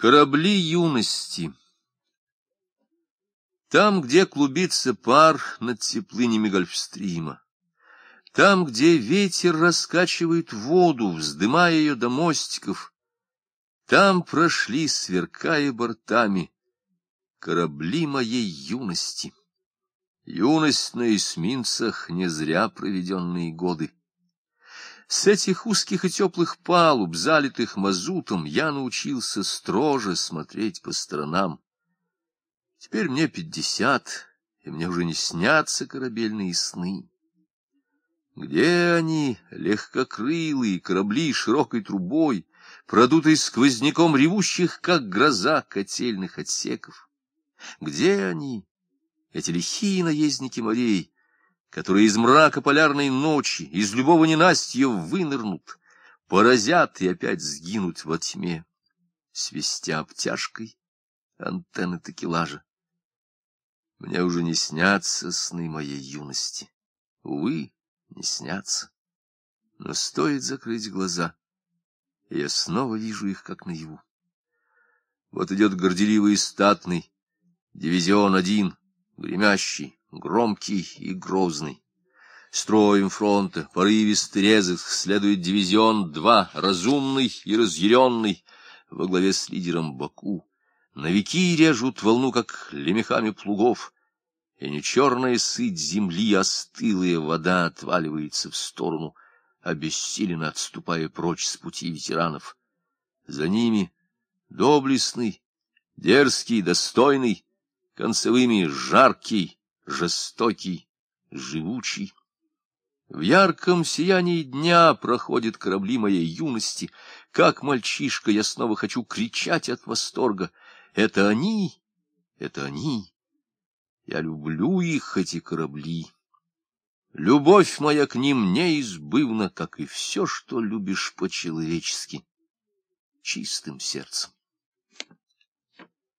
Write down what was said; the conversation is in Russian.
Корабли юности Там, где клубится пар над теплынями Гольфстрима, Там, где ветер раскачивает воду, вздымая ее до мостиков, Там прошли, сверкая бортами, корабли моей юности. Юность на эсминцах, не зря проведенные годы. С этих узких и теплых палуб, залитых мазутом, я научился строже смотреть по сторонам. Теперь мне пятьдесят, и мне уже не снятся корабельные сны. Где они, легкокрылые корабли широкой трубой, продутые сквозняком ревущих, как гроза, котельных отсеков? Где они, эти лихие наездники морей, которые из мрака полярной ночи, из любого ненастья вынырнут, поразят и опять сгинут во тьме, свистя обтяжкой антенны такелажа. Мне уже не снятся сны моей юности. Увы, не снятся. Но стоит закрыть глаза, и я снова вижу их, как наяву. Вот идет горделивый и статный, дивизион один, гремящий, громкий и грозный. Строем фронта, порывистый резых, следует дивизион два, разумный и разъяренный, во главе с лидером Баку. Новики режут волну, как лемехами плугов, и не черная сыть земли, а стылая вода отваливается в сторону, обессиленно отступая прочь с пути ветеранов. За ними доблестный, дерзкий, достойный, концевыми жаркий, жестокий, живучий. В ярком сиянии дня проходят корабли моей юности. Как мальчишка я снова хочу кричать от восторга. Это они, это они. Я люблю их, эти корабли. Любовь моя к ним неизбывна, как и все, что любишь по-человечески, чистым сердцем.